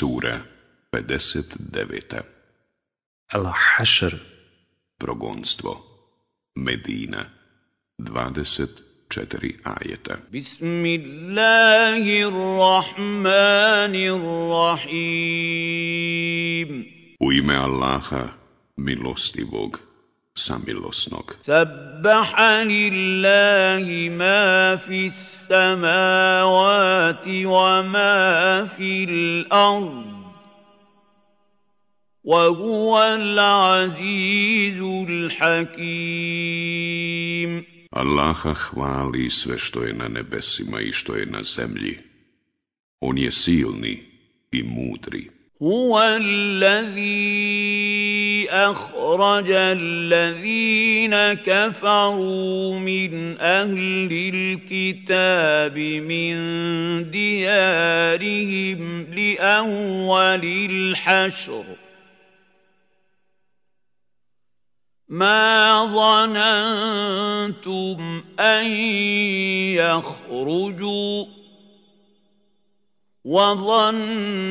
Sura 59. Al-Hašr, Progonstvo. Medina. 24 ajeta. Bismillahirrahmanirrahim. U ime Allaha, milostivog, samilosnog. Sabbaha lillahi ma fis samavati wa ma fil ard وهو العزيز الحكيم Allaha hvali sve što je na nebesima i što je na zemlji. On je silni i mudri. هو الذي أخرج الذين كفروا من أهل الكتاب من ديارهم لأول الحشر. ما ظننتم أن يخرجوا وظنوا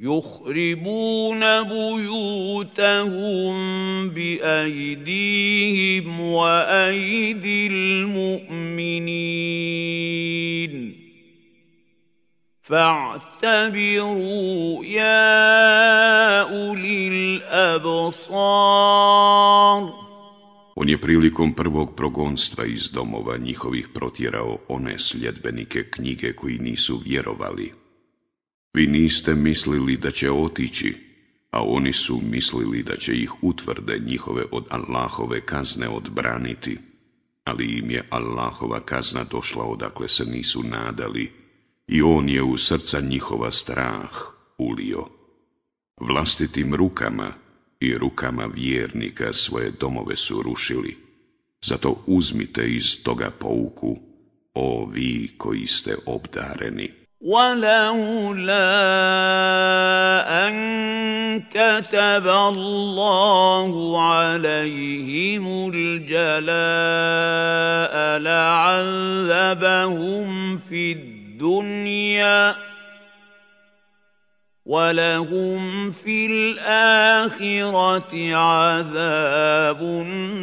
يخربون بيوتهم بأيديهم وأيدي المؤمنين فاعتبروا يا أولي الأبصار On je prilikom prvog progonstva iz domova njihovih protjerao one sljedbenike knjige koji nisu vjerovali. Vi niste mislili da će otići, a oni su mislili da će ih utvrde njihove od Allahove kazne odbraniti, ali im je Allahova kazna došla odakle se nisu nadali i on je u srca njihova strah ulio. Vlastitim rukama i rukama vjernika svoje domove su rušili. Zato uzmite iz toga pouku, o vi koji ste obdareni. ولولا أن كتب الله عليهم الجلاء لعذبهم في الدنيا ولهم في الآخرة عذاب النار.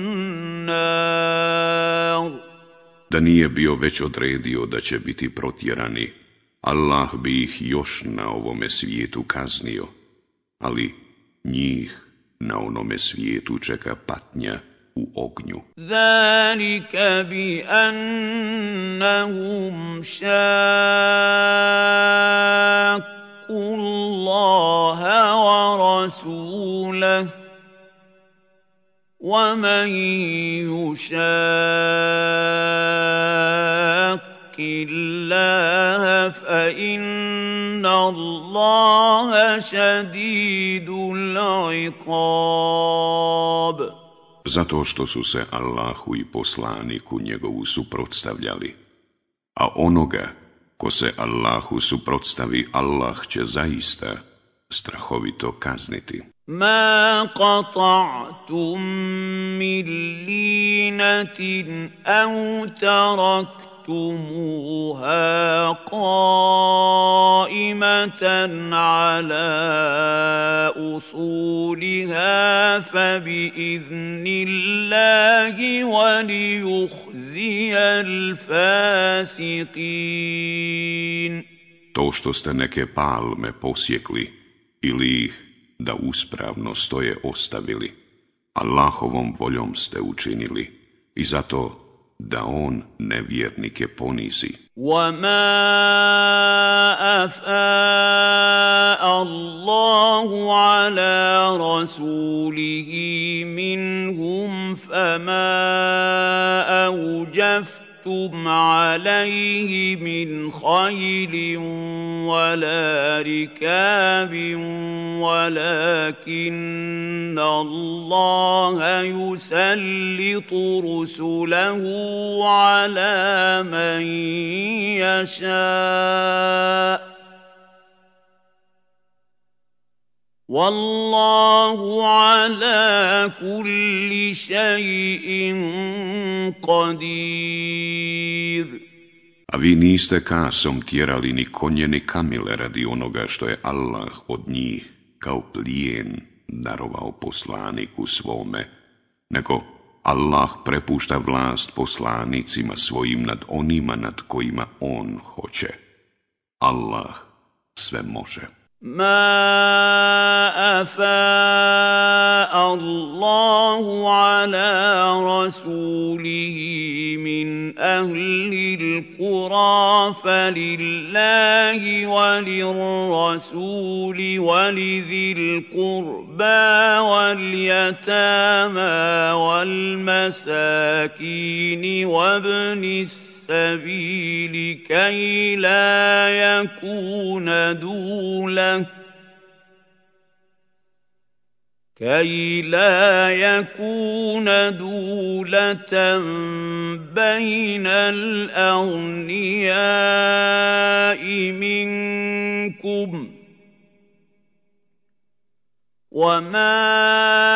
Da nije bio već odredio da će biti protjerani, Allah bi ih još na ovome svijetu kaznio, ali njih na onome svijetu čeka patnja u ognju. Zalika bi annahum Allaha wa rasulah ومن يشاق الله فإن الله شديد العقاب Zato što su se Allahu i poslaniku njegovu suprotstavljali. A onoga ko se Allahu suprotstavi, Allah će zaista strahovito kazniti. ما قطعتم من لينة أو تركتموها قائمة على أصولها فبإذن الله وليخزي الفاسقين To što ste neke palme posjekli ili ih da uspravno stoje ostavili. Allahovom voljom ste učinili i zato da on nevjernike ponizi. وَمَا أَفَاءَ اللَّهُ عَلَى رَسُولِهِ مِنْهُمْ فَمَا أَوْجَفْتُمْ أَنفَقْتُمْ عَلَيْهِ مِنْ خَيْلٍ وَلَا رِكَابٍ وَلَٰكِنَّ اللَّهَ يُسَلِّطُ رُسُلَهُ عَلَىٰ مَن يَشَاءُ ۚ وَاللَّهُ عَلَىٰ كُلِّ شَيْءٍ قَدِيرٌ A vi niste kasom tjerali ni konje ni kamile radi onoga što je Allah od njih kao plijen darovao poslaniku svome, nego Allah prepušta vlast poslanicima svojim nad onima nad kojima on hoće. Allah sve može. ما افاء الله على رسوله من أهل القرى فلله وللرسول ولذي القربى واليتامى والمساكين وابن السبيل السبيل كي لا يكون دولة. كي لا يكون دولة بين الأغنياء منكم ۖ. وما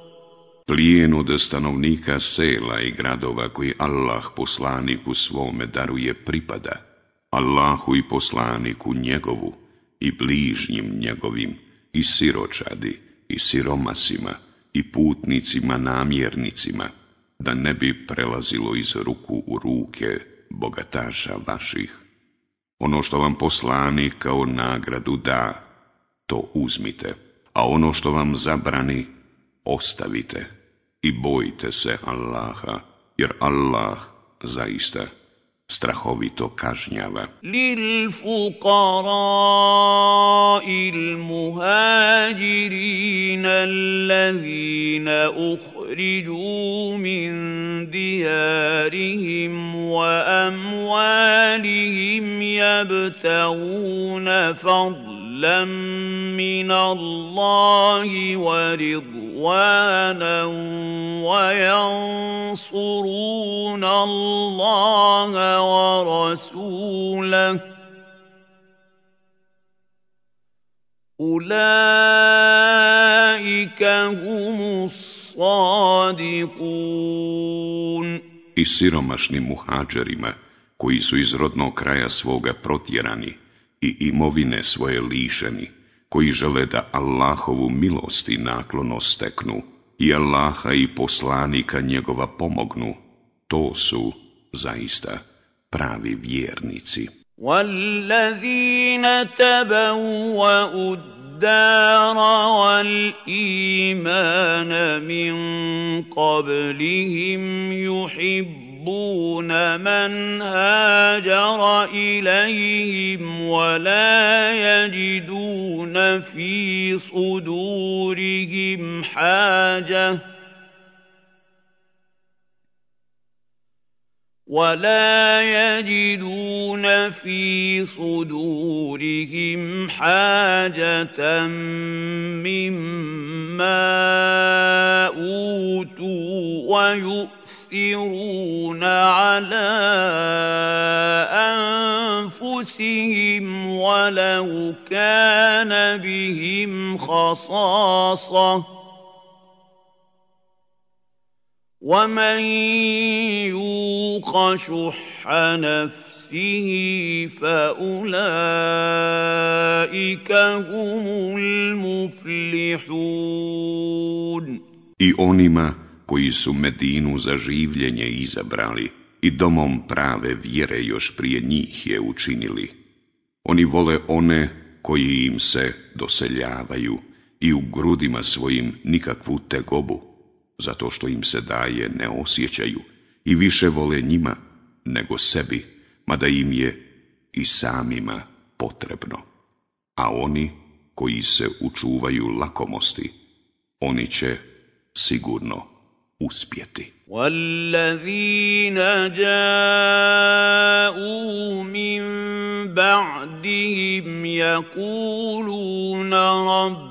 od stanovnika sela i gradova koji Allah poslaniku svome daruje pripada, Allahu i poslaniku njegovu i bližnjim njegovim i siročadi i siromasima i putnicima namjernicima, da ne bi prelazilo iz ruku u ruke bogataša vaših. Ono što vam poslanik kao nagradu da, to uzmite, a ono što vam zabrani, ostavite i bojte se Allaha, jer Allah zaista strahovito kažnjava. Lil fuqara'i al-muhajirin allazina ukhriju min diyarihim wa amwalihim yabtaguna fadlan min Allahi wa ridwana وينصرون الله ورسوله أولئك هم الصادقون I siromašnim muhađerima, koji su iz rodnog kraja svoga protjerani i imovine svoje lišeni, koji žele da Allahovu milost i naklonost steknu, i Allaha i poslanika njegova pomognu, to su zaista pravi vjernici. وَالَّذِينَ تَبَوَّأُوا الدَّارَ وَالْإِيمَانَ مِنْ قَبْلِهِمْ يُحِبُّونَ يحبون من هاجر إليهم ولا يجدون في صدورهم حاجة ولا يجدون في صدورهم حاجة مما أوتوا ويؤمنون يؤثرون على أنفسهم ولو كان بهم خصاصة. ومن يوق شح نفسه فأولئك هم المفلحون. I onima koji su Medinu za življenje izabrali i domom prave vjere još prije njih je učinili. Oni vole one koji im se doseljavaju i u grudima svojim nikakvu tegobu, zato što im se daje ne osjećaju i više vole njima nego sebi, mada im je i samima potrebno. A oni koji se učuvaju lakomosti, oni će sigurno uspjeti. والذين جاءوا من بعدهم يقولون رب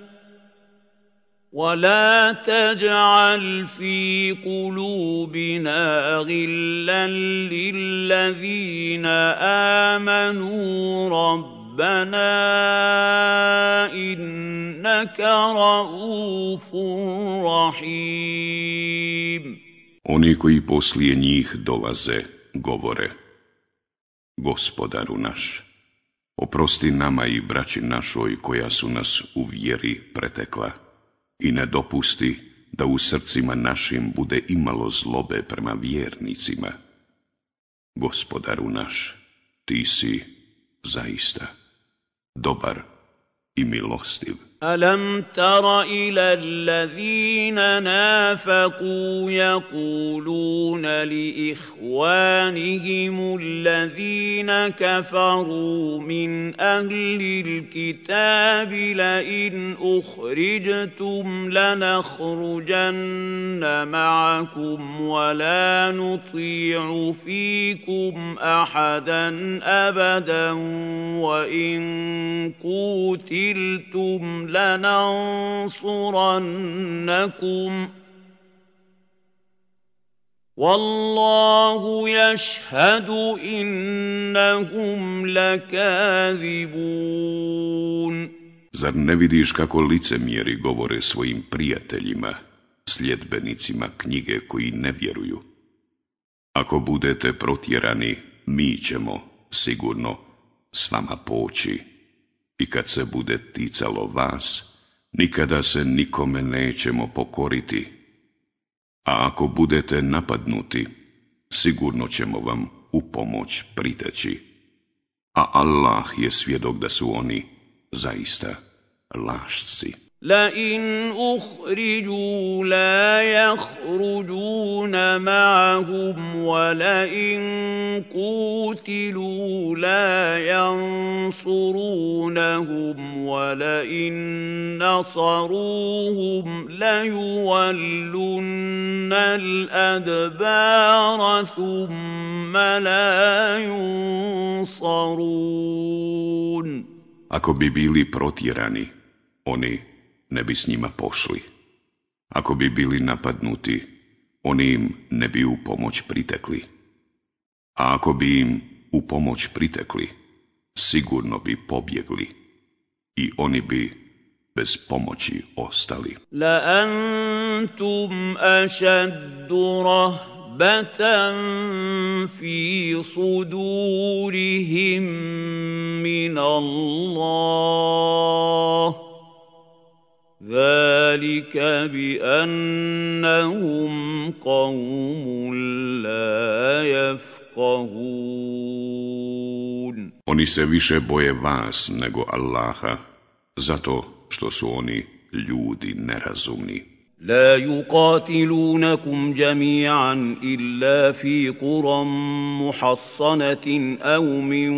ولا تجعل في قلوبنا غلا للذين آمنوا ربنا إنك رؤوف رحيم Oni koji poslije njih dolaze, govore Gospodaru naš, oprosti nama i braći našoj koja su nas u vjeri pretekla i ne dopusti da u srcima našim bude imalo zlobe prema vjernicima. Gospodaru naš, ti si zaista dobar i milostiv. ألم تر إلى الذين نافقوا يقولون لإخوانهم الذين كفروا من أهل الكتاب لئن أخرجتم لنخرجن معكم ولا نطيع فيكم أحدا أبدا وإن قوتلتم لننصرنكم والله يشهد إنهم لكاذبون Zar ne vidiš kako licemjeri govore svojim prijateljima, sljedbenicima knjige koji ne vjeruju? Ako budete protjerani, mi ćemo, sigurno, s vama poći i kad se bude ticalo vas, nikada se nikome nećemo pokoriti. A ako budete napadnuti, sigurno ćemo vam u pomoć priteći. A Allah je svjedok da su oni zaista lašci. لئن أخرجوا لا يخرجون معهم ولئن قوتلوا لا ينصرونهم ولئن نصروهم ليولن الأدبار ثم لا ينصرون Ako bi bili protjerani, oni ne bi s njima pošli. Ako bi bili napadnuti, oni im ne bi u pomoć pritekli. A ako bi im u pomoć pritekli, sigurno bi pobjegli i oni bi bez pomoći ostali. La antum ašaddu rahbatan fi sudurihim min Allah. ذلك بأنهم قوم لا يفقهون Oni se više boje vas nego Allaha, zato što su oni ljudi nerazumni. لا يقاتلونكم جميعا إلا في قرى محصنة أو من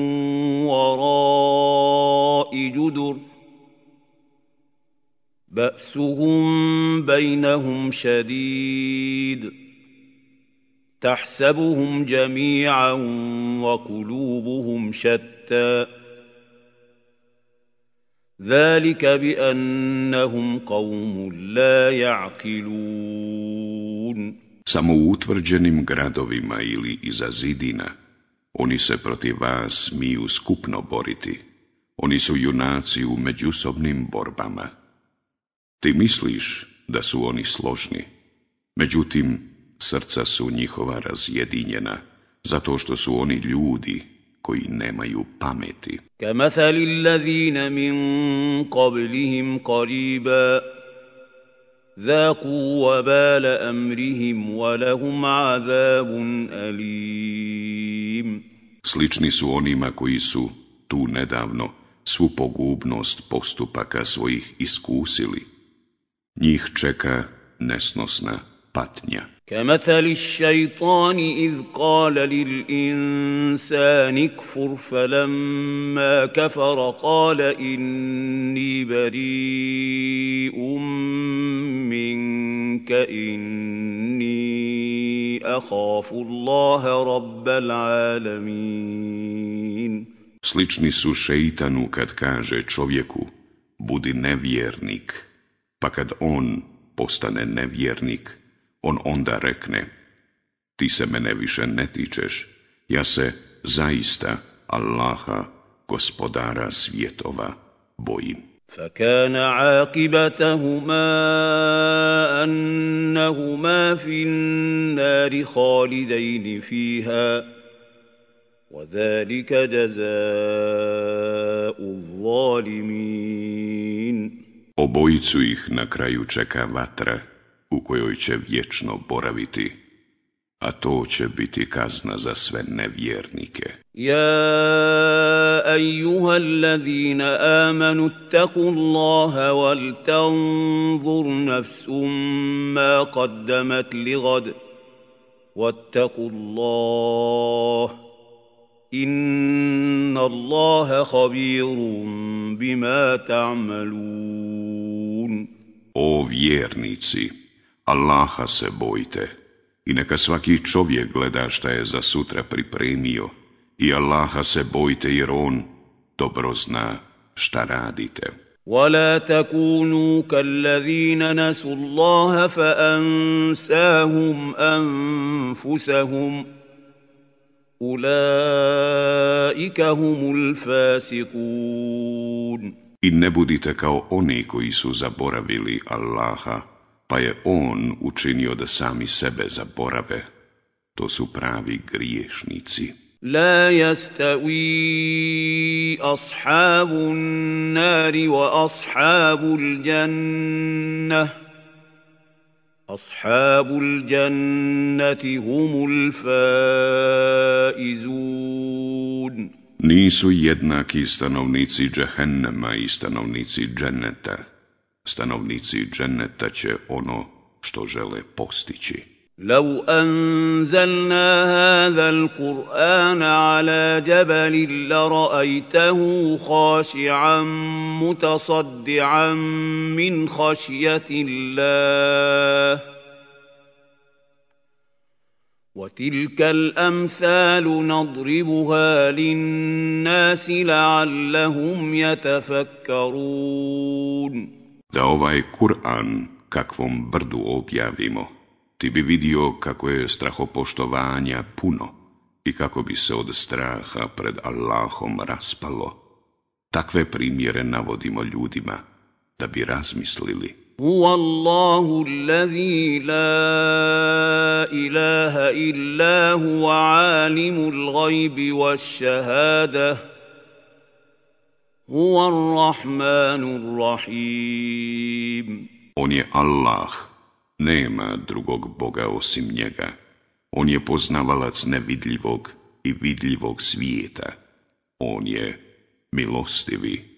وراء جدر بأسهم بينهم شديد تحسبهم جميعا وقلوبهم شتى ذلك بأنهم قوم لا يعقلون Samo u utvrđenim gradovima ili iza zidina, oni se protiv vas smiju skupno boriti. Oni su junaci u međusobnim borbama. Ti misliš da su oni složni, međutim srca su njihova razjedinjena, zato što su oni ljudi koji nemaju pameti. Kamathali allazina min qablihim qariba, zaku wabala amrihim, wa lahum azabun alim. Slični su onima koji su tu nedavno svu pogubnost postupaka svojih iskusili, Njih čeka nesnosna patnja. كمثل الشيطان إذ قال للإنسان اكفر فلما كفر قال إني بريء منك إني أخاف الله رب العالمين Slični su šeitanu kad kaže čovjeku, budi nevjernik, pa kad on postane nevjernik, on onda rekne, ti se mene više ne tičeš, ja se zaista Allaha, gospodara svjetova, bojim. فكان عاقبتهما أنهما في النار خالدين فيها وذلك جزاء الظالمين Obojicu ih na kraju čeka vatra u kojoj će vječno boraviti, a to će biti kazna za sve nevjernike. Ja, ejuha allazina amanu, taku Allaha wal tanzur nafsum ma qaddamat wa taku Allaha. إن الله خبير بما تعملون O vjernici, Allaha se bojte i neka svaki čovjek gleda šta je za sutra pripremio i Allaha se bojte jer on dobro zna šta radite. ولا تكونوا كالذين نسوا الله فأنساهم أنفسهم أولئك هم الفاسقون I ne budite kao oni koji su zaboravili Allaha, pa je On učinio da sami sebe zaborave. To su pravi griješnici. لا يستوي أصحاب النار وأصحاب الجنة أصحاب الجنة هم الفائزون Nisu jednaki stanovnici džehennema i stanovnici dženneta. Stanovnici dženneta će ono što žele postići. لو أنزلنا هذا القرآن على جبل لرأيته خاشعا متصدعا من خشية الله. وتلك الأمثال نضربها للناس لعلهم يتفكرون. Da ovaj Kur'an kakvom brdu objavimo, ti bi vidio kako je strahopoštovanja puno i kako bi se od straha pred Allahom raspalo. Takve primjere navodimo ljudima da bi razmislili. هو الله الذي لا إله إلا هو عالم الغيب والشهادة هو الرحمن الرحيم On je Allah, nema drugog Boga osim njega. On je poznavalac nevidljivog i vidljivog svijeta. On je milostivi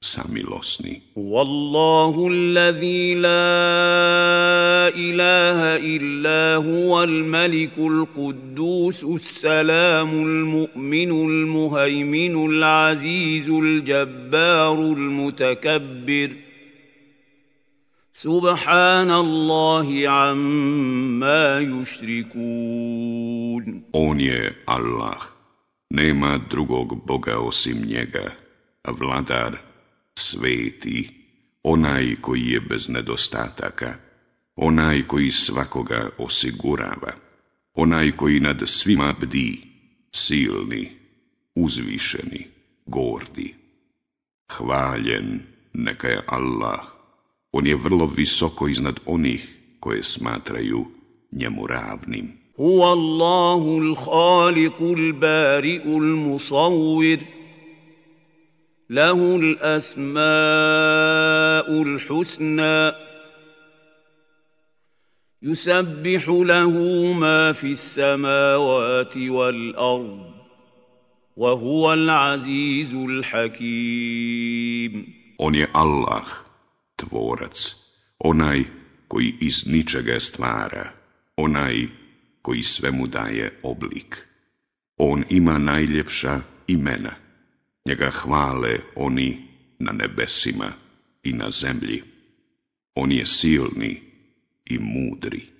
samilosni. Wallahu allazi la ilaha illa huwa al-maliku al-quddus as-salamu al-mu'minu al-muhaiminu al-azizu al-jabbaru al-mutakabbir. سبحان الله عما يشركون On je Allah, nema drugog Boga osim njega, vladar, sveti, onaj koji je bez nedostataka, onaj koji svakoga osigurava, onaj koji nad svima bdi, silni, uzvišeni, gordi. Hvaljen neka je Allah, on je vrlo visoko iznad onih koje smatraju njemu ravnim. هو الله الخالق البارئ المصور له الاسماء الحسنى يسبح له ما في السماوات والارض وهو العزيز الحكيم On je Allah, tvorac, onaj koji iz ničega stvara, onaj koji svemu daje oblik. On ima najljepša imena. Njega hvale oni na nebesima i na zemlji. On je silni i mudri.